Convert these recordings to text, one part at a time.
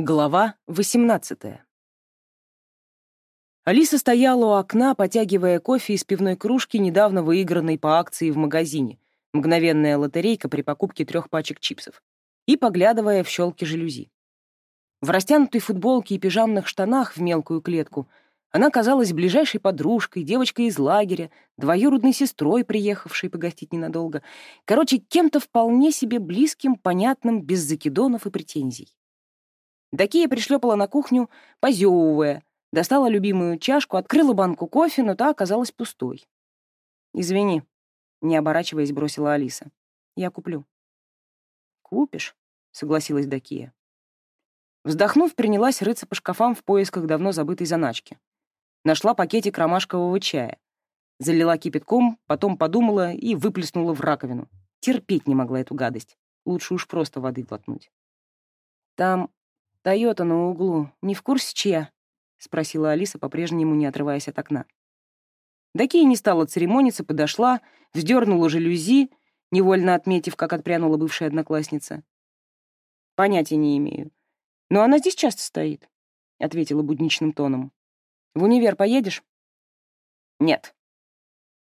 Глава 18 Алиса стояла у окна, потягивая кофе из пивной кружки, недавно выигранной по акции в магазине, мгновенная лотерейка при покупке трех пачек чипсов, и поглядывая в щелки жалюзи. В растянутой футболке и пижамных штанах в мелкую клетку она казалась ближайшей подружкой, девочкой из лагеря, двоюродной сестрой, приехавшей погостить ненадолго. Короче, кем-то вполне себе близким, понятным, без закидонов и претензий. Дакия пришлепала на кухню, позевывая, достала любимую чашку, открыла банку кофе, но та оказалась пустой. «Извини», — не оборачиваясь, бросила Алиса. «Я куплю». «Купишь?» — согласилась Дакия. Вздохнув, принялась рыться по шкафам в поисках давно забытой заначки. Нашла пакетик ромашкового чая. Залила кипятком, потом подумала и выплеснула в раковину. Терпеть не могла эту гадость. Лучше уж просто воды глотнуть. Там «Тойота на углу. Не в курсе, чья?» — спросила Алиса, по-прежнему не отрываясь от окна. Дакия не стала церемониться, подошла, вздернула жалюзи, невольно отметив, как отпрянула бывшая одноклассница. «Понятия не имею. Но она здесь часто стоит», — ответила будничным тоном. «В универ поедешь?» «Нет».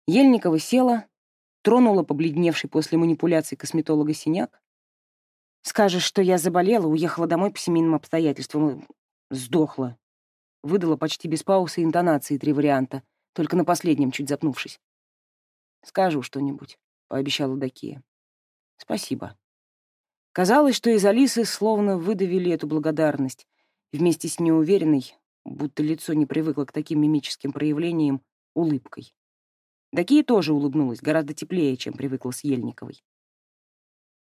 Ельникова села, тронула побледневший после манипуляций косметолога синяк, Скажешь, что я заболела, уехала домой по семейным обстоятельствам. Сдохла. Выдала почти без паузы интонации три варианта, только на последнем чуть запнувшись. «Скажу что-нибудь», — пообещала Дакия. «Спасибо». Казалось, что из Алисы словно выдавили эту благодарность, вместе с неуверенной, будто лицо не привыкло к таким мимическим проявлениям, улыбкой. Дакия тоже улыбнулась, гораздо теплее, чем привыкла с Ельниковой.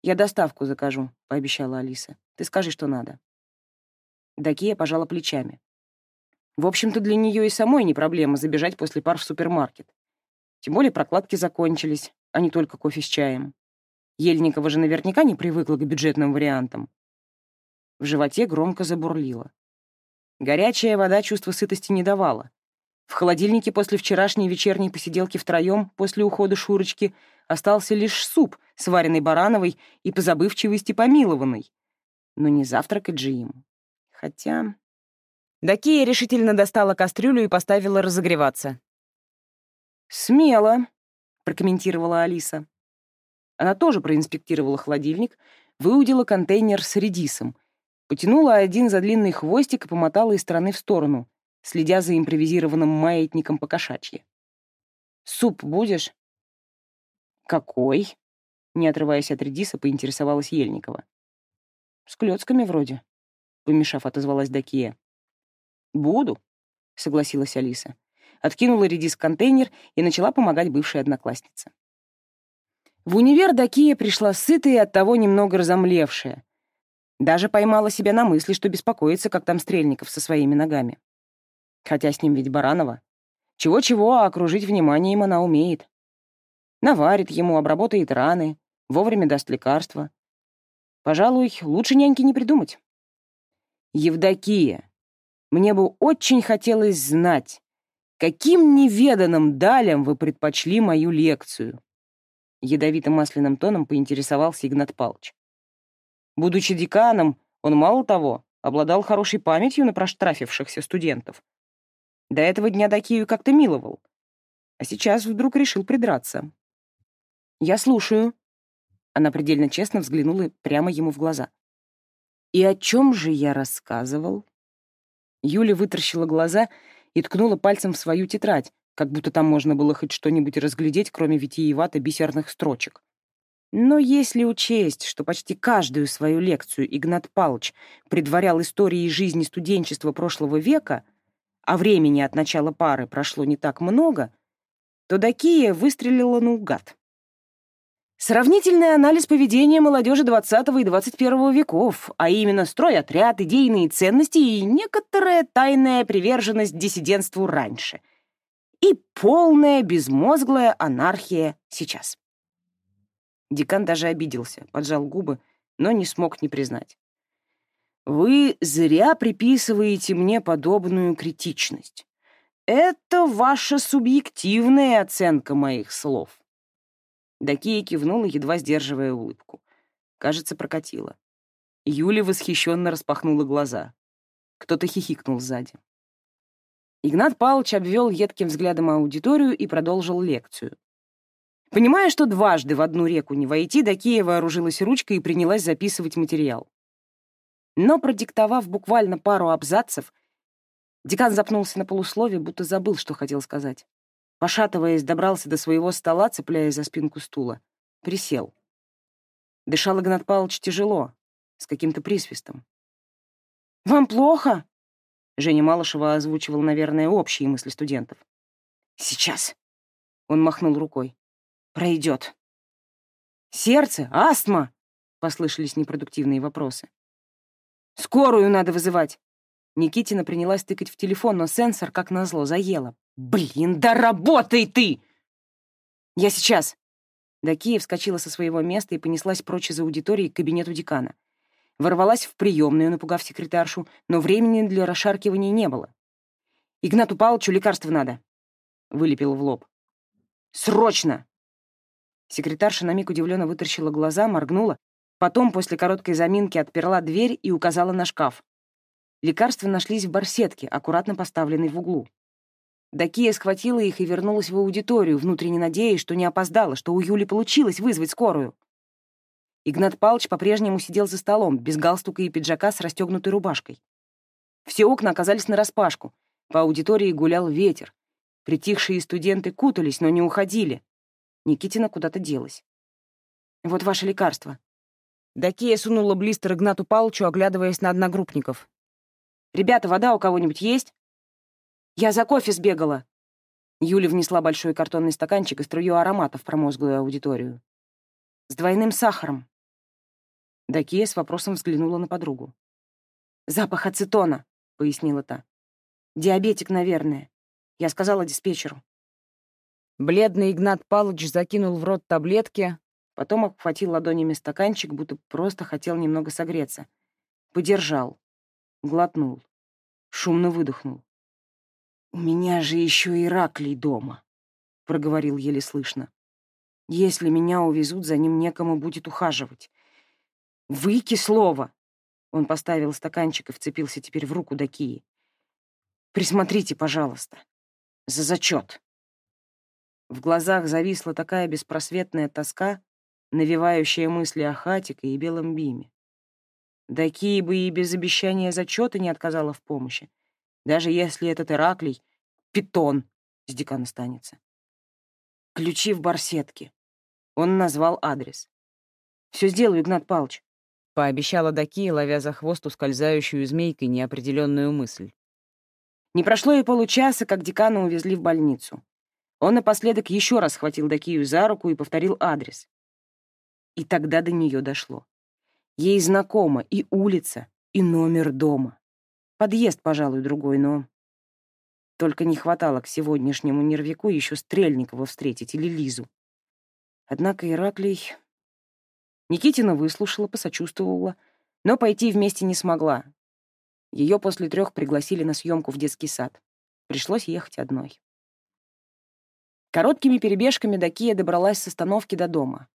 «Я доставку закажу», — пообещала Алиса. «Ты скажи, что надо». Дакия пожала плечами. В общем-то, для нее и самой не проблема забежать после пар в супермаркет. Тем более прокладки закончились, а не только кофе с чаем. Ельникова же наверняка не привыкла к бюджетным вариантам. В животе громко забурлило. Горячая вода чувства сытости не давала. В холодильнике после вчерашней вечерней посиделки втроем, после ухода Шурочки, остался лишь суп, сваренный барановой и по забывчивости помилованный. Но не завтракать же им. Хотя... Дакия решительно достала кастрюлю и поставила разогреваться. «Смело», — прокомментировала Алиса. Она тоже проинспектировала холодильник, выудила контейнер с редисом, потянула один за длинный хвостик и помотала из стороны в сторону, следя за импровизированным маятником по кошачьи. «Суп будешь?» «Какой?» — не отрываясь от редиса, поинтересовалась Ельникова. «С клёцками вроде», — помешав, отозвалась Дакия. «Буду», — согласилась Алиса. Откинула редис в контейнер и начала помогать бывшей однокласснице. В универ Дакия пришла сытая и оттого немного разомлевшая. Даже поймала себя на мысли, что беспокоится, как там Стрельников со своими ногами. Хотя с ним ведь Баранова. Чего-чего, а окружить вниманием она умеет наварит ему, обработает раны, вовремя даст лекарства. Пожалуй, лучше няньки не придумать. Евдокия, мне бы очень хотелось знать, каким неведанным далям вы предпочли мою лекцию? Ядовито-масляным тоном поинтересовался Игнат Павлович. Будучи деканом, он мало того, обладал хорошей памятью на проштрафившихся студентов. До этого дня Дакию как-то миловал, а сейчас вдруг решил придраться. «Я слушаю». Она предельно честно взглянула прямо ему в глаза. «И о чем же я рассказывал?» Юля вытаращила глаза и ткнула пальцем в свою тетрадь, как будто там можно было хоть что-нибудь разглядеть, кроме витиевато-бисерных строчек. Но если учесть, что почти каждую свою лекцию Игнат Палыч предварял историей жизни студенчества прошлого века, а времени от начала пары прошло не так много, то Дакия выстрелила наугад. Сравнительный анализ поведения молодежи XX и XXI веков, а именно строй-отряд, идейные ценности и некоторая тайная приверженность диссидентству раньше. И полная безмозглая анархия сейчас. Декан даже обиделся, поджал губы, но не смог не признать. «Вы зря приписываете мне подобную критичность. Это ваша субъективная оценка моих слов. Дакия кивнула, едва сдерживая улыбку. Кажется, прокатила. Юля восхищенно распахнула глаза. Кто-то хихикнул сзади. Игнат Павлович обвел едким взглядом аудиторию и продолжил лекцию. Понимая, что дважды в одну реку не войти, Дакия вооружилась ручкой и принялась записывать материал. Но, продиктовав буквально пару абзацев, декан запнулся на полусловие, будто забыл, что хотел сказать. Пошатываясь, добрался до своего стола, цепляясь за спинку стула. Присел. Дышал Игнат Павлович тяжело, с каким-то присвистом. «Вам плохо?» Женя Малышева озвучивал, наверное, общие мысли студентов. «Сейчас!» — он махнул рукой. «Пройдет». «Сердце? Астма?» — послышались непродуктивные вопросы. «Скорую надо вызывать!» Никитина принялась тыкать в телефон, но сенсор, как назло, заела. «Блин, да работай ты!» «Я сейчас!» Дакия вскочила со своего места и понеслась прочь из аудитории к кабинету декана. Ворвалась в приемную, напугав секретаршу, но времени для расшаркивания не было. «Игнату Павловичу лекарство надо», — вылепил в лоб. «Срочно!» Секретарша на миг удивленно вытаращила глаза, моргнула, потом после короткой заминки отперла дверь и указала на шкаф. Лекарства нашлись в барсетке, аккуратно поставленной в углу. Дакия схватила их и вернулась в аудиторию, внутренне надеясь, что не опоздала, что у Юли получилось вызвать скорую. Игнат Палыч по-прежнему сидел за столом, без галстука и пиджака с расстегнутой рубашкой. Все окна оказались нараспашку. По аудитории гулял ветер. Притихшие студенты кутались, но не уходили. Никитина куда-то делась. «Вот ваше лекарство». Дакия сунула блистер Игнату Палычу, оглядываясь на одногруппников. «Ребята, вода у кого-нибудь есть?» «Я за кофе сбегала». Юля внесла большой картонный стаканчик и струю аромата в промозглую аудиторию. «С двойным сахаром». Дакия с вопросом взглянула на подругу. «Запах ацетона», — пояснила та. «Диабетик, наверное. Я сказала диспетчеру». Бледный Игнат Палыч закинул в рот таблетки, потом обхватил ладонями стаканчик, будто просто хотел немного согреться. Подержал. Глотнул. Шумно выдохнул. «У меня же еще Ираклий дома», — проговорил еле слышно. «Если меня увезут, за ним некому будет ухаживать. «Выки слово!» Он поставил стаканчик и вцепился теперь в руку Дакии. «Присмотрите, пожалуйста. За зачет!» В глазах зависла такая беспросветная тоска, навевающая мысли о Хатике и Белом Биме. Дакии бы и без обещания зачета не отказала в помощи, даже если этот Ираклий — питон, с декана останется. Ключи в барсетке. Он назвал адрес. «Все сделаю, Игнат Павлович пообещала Даки, ловя за хвост ускользающую змейкой неопределенную мысль. Не прошло и получаса, как декана увезли в больницу. Он напоследок еще раз схватил Дакию за руку и повторил адрес. И тогда до нее дошло. Ей знакома и улица, и номер дома. Подъезд, пожалуй, другой, но... Только не хватало к сегодняшнему нервику еще Стрельникова встретить или Лизу. Однако Ираклий Никитина выслушала, посочувствовала, но пойти вместе не смогла. Ее после трех пригласили на съемку в детский сад. Пришлось ехать одной. Короткими перебежками Дакия добралась с остановки до дома.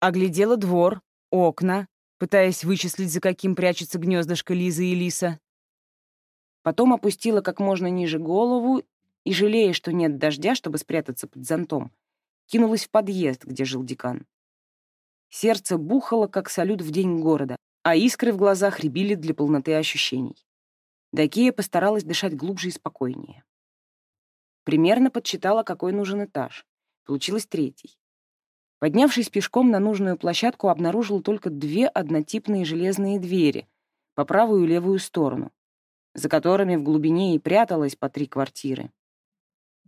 Оглядела двор, окна, пытаясь вычислить, за каким прячется гнездышко Лизы и Лиса. Потом опустила как можно ниже голову и, жалея, что нет дождя, чтобы спрятаться под зонтом, кинулась в подъезд, где жил декан. Сердце бухало, как салют в день города, а искры в глазах рябили для полноты ощущений. Дакия постаралась дышать глубже и спокойнее. Примерно подсчитала, какой нужен этаж. Получилось третий. Поднявшись пешком на нужную площадку, обнаружила только две однотипные железные двери по правую и левую сторону, за которыми в глубине и пряталось по три квартиры.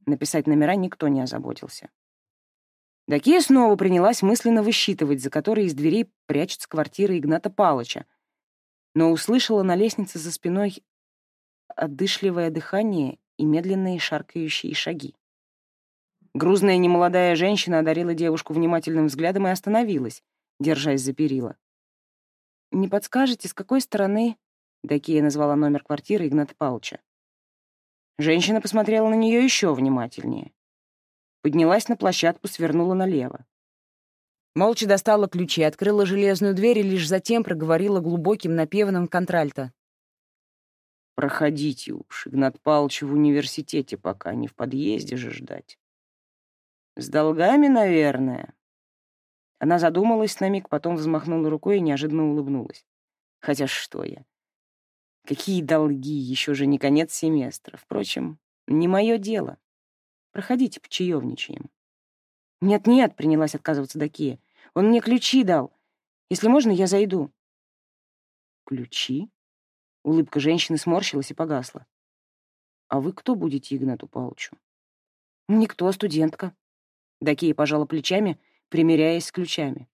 Написать номера никто не озаботился. Дакия снова принялась мысленно высчитывать, за которой из дверей прячется квартира Игната Палыча, но услышала на лестнице за спиной отдышливое дыхание и медленные шаркающие шаги. Грузная немолодая женщина одарила девушку внимательным взглядом и остановилась, держась за перила. «Не подскажете, с какой стороны...» Дакия назвала номер квартиры Игната Палыча. Женщина посмотрела на нее еще внимательнее. Поднялась на площадку, свернула налево. Молча достала ключи, открыла железную дверь и лишь затем проговорила глубоким напевным контральто. «Проходите уж, Игнат Павлович в университете пока, не в подъезде же ждать». «С долгами, наверное». Она задумалась на миг, потом взмахнула рукой и неожиданно улыбнулась. Хотя что я? Какие долги, еще же не конец семестра. Впрочем, не мое дело. Проходите, почаевничаем. «Нет-нет», — принялась отказываться Дакия. «Он мне ключи дал. Если можно, я зайду». «Ключи?» Улыбка женщины сморщилась и погасла. «А вы кто будете Игнату Павловичу?» «Никто, студентка». Дакия пожала плечами, примеряясь с ключами.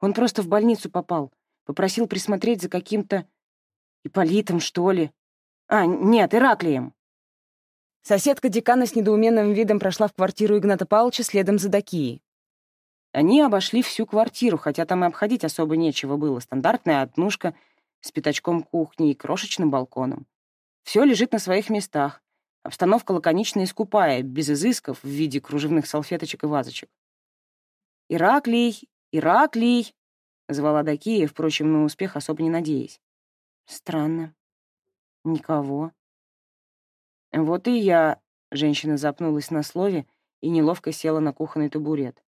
«Он просто в больницу попал. Попросил присмотреть за каким-то... Иполитом, что ли. А, нет, Ираклием». Соседка декана с недоуменным видом прошла в квартиру Игната Павловича следом за Дакией. Они обошли всю квартиру, хотя там и обходить особо нечего было. Стандартная однушка с пятачком кухни и крошечным балконом. Все лежит на своих местах. Обстановка лаконичная и скупая, без изысков в виде кружевных салфеточек и вазочек. «Ираклий! Ираклий!» — звала Дакия, впрочем, на успех особо не надеясь. «Странно. Никого. «Вот и я», — женщина запнулась на слове и неловко села на кухонный табурет.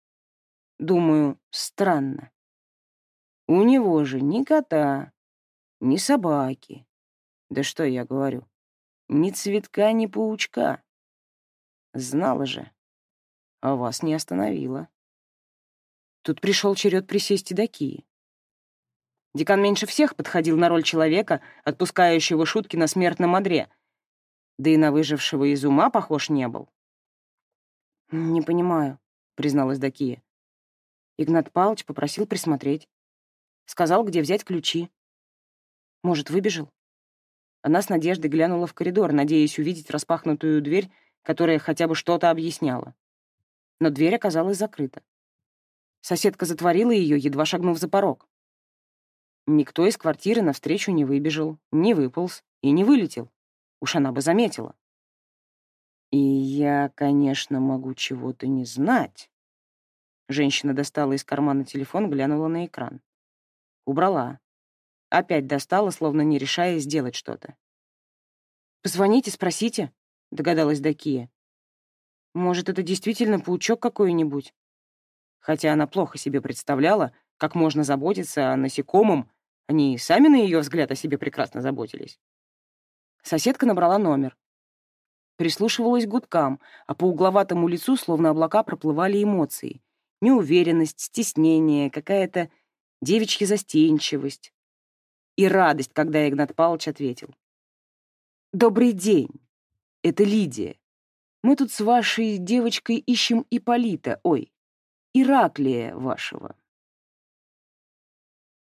«Думаю, странно. У него же ни кота, ни собаки. Да что я говорю, ни цветка, ни паучка. Знала же, а вас не остановила». Тут пришел черед присесть и до Кии. Декан меньше всех подходил на роль человека, отпускающего шутки на смертном одре — да и на выжившего из ума похож не был. «Не понимаю», — призналась Дакия. Игнат Павлович попросил присмотреть. Сказал, где взять ключи. Может, выбежал? Она с надеждой глянула в коридор, надеясь увидеть распахнутую дверь, которая хотя бы что-то объясняла. Но дверь оказалась закрыта. Соседка затворила ее, едва шагнув за порог. Никто из квартиры навстречу не выбежал, не выполз и не вылетел. Уж она бы заметила. И я, конечно, могу чего-то не знать. Женщина достала из кармана телефон, глянула на экран. Убрала. Опять достала, словно не решая сделать что-то. «Позвоните, спросите», — догадалась Дакия. «Может, это действительно паучок какой-нибудь?» Хотя она плохо себе представляла, как можно заботиться о насекомом, они сами, на ее взгляд, о себе прекрасно заботились. Соседка набрала номер. Прислушивалась гудкам, а по угловатому лицу словно облака проплывали эмоции. Неуверенность, стеснение, какая-то девичья застенчивость. И радость, когда Игнат Павлович ответил. «Добрый день. Это Лидия. Мы тут с вашей девочкой ищем Иполита, ой, Ираклия вашего».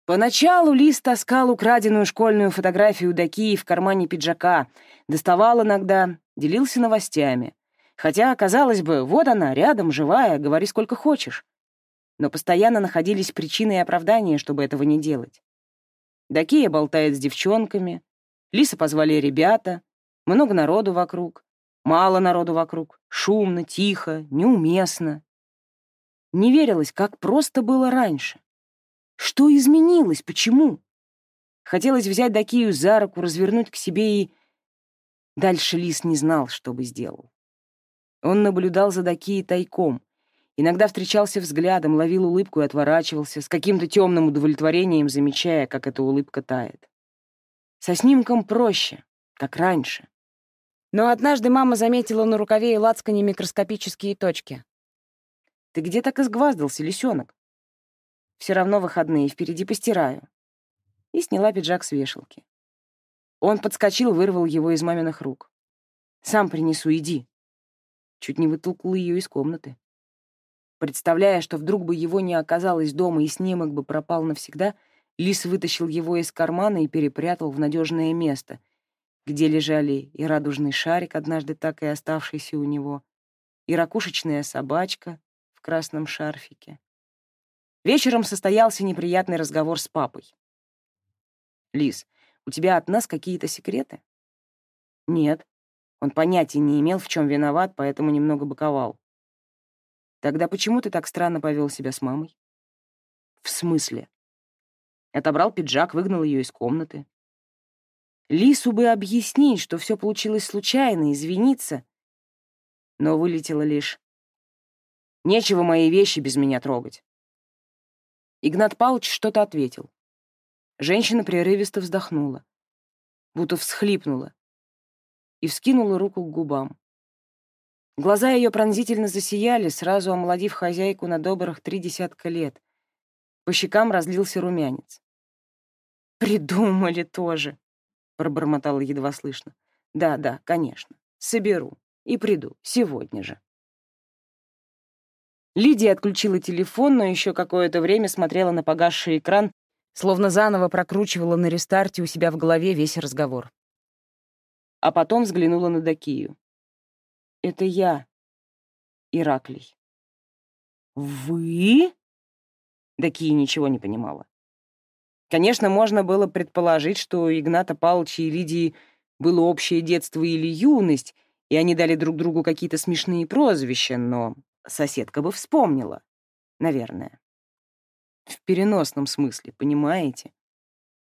Поначалу Лис таскал украденную школьную фотографию Дакии в кармане пиджака, доставал иногда, делился новостями. Хотя, казалось бы, вот она, рядом, живая, говори сколько хочешь. Но постоянно находились причины и оправдания, чтобы этого не делать. Дакия болтает с девчонками, Лиса позвали ребята, много народу вокруг, мало народу вокруг, шумно, тихо, неуместно. Не верилось, как просто было раньше. Что изменилось? Почему? Хотелось взять Дакию за руку, развернуть к себе и... Дальше Лис не знал, что бы сделал. Он наблюдал за Дакией тайком. Иногда встречался взглядом, ловил улыбку и отворачивался, с каким-то темным удовлетворением замечая, как эта улыбка тает. Со снимком проще, как раньше. Но однажды мама заметила на рукаве и лацкане микроскопические точки. «Ты где так изгваздался, лисенок?» Все равно выходные, впереди постираю. И сняла пиджак с вешалки. Он подскочил, вырвал его из маминых рук. «Сам принесу, иди». Чуть не вытолкнул ее из комнаты. Представляя, что вдруг бы его не оказалось дома и снимок бы пропал навсегда, Лис вытащил его из кармана и перепрятал в надежное место, где лежали и радужный шарик, однажды так и оставшийся у него, и ракушечная собачка в красном шарфике, Вечером состоялся неприятный разговор с папой. «Лиз, у тебя от нас какие-то секреты?» «Нет». Он понятия не имел, в чем виноват, поэтому немного боковал. «Тогда почему ты так странно повел себя с мамой?» «В смысле?» Отобрал пиджак, выгнал ее из комнаты. Лису бы объяснить, что все получилось случайно, извиниться. Но вылетело лишь. «Нечего мои вещи без меня трогать». Игнат Павлович что-то ответил. Женщина прерывисто вздохнула, будто всхлипнула, и вскинула руку к губам. Глаза ее пронзительно засияли, сразу омолодив хозяйку на добрых три десятка лет. По щекам разлился румянец. «Придумали тоже», — пробормотала едва слышно. «Да, да, конечно. Соберу. И приду. Сегодня же». Лидия отключила телефон, но еще какое-то время смотрела на погасший экран, словно заново прокручивала на рестарте у себя в голове весь разговор. А потом взглянула на Дакию. «Это я, Ираклий». «Вы?» Дакия ничего не понимала. Конечно, можно было предположить, что у Игната Павловича и Лидии было общее детство или юность, и они дали друг другу какие-то смешные прозвища, но соседка бы вспомнила, наверное. В переносном смысле, понимаете?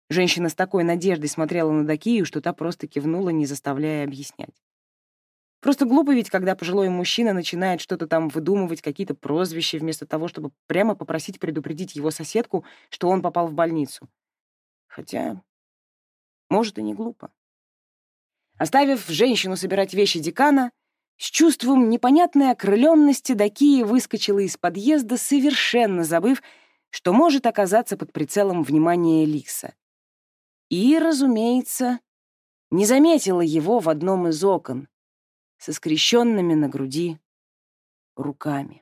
Женщина с такой надеждой смотрела на Дакию, что та просто кивнула, не заставляя объяснять. Просто глупо ведь, когда пожилой мужчина начинает что-то там выдумывать, какие-то прозвища, вместо того, чтобы прямо попросить предупредить его соседку, что он попал в больницу. Хотя, может, и не глупо. Оставив женщину собирать вещи декана, с чувством непонятной окрыленности Дакия выскочила из подъезда, совершенно забыв, что может оказаться под прицелом внимания Ликса. И, разумеется, не заметила его в одном из окон, со скрещенными на груди руками.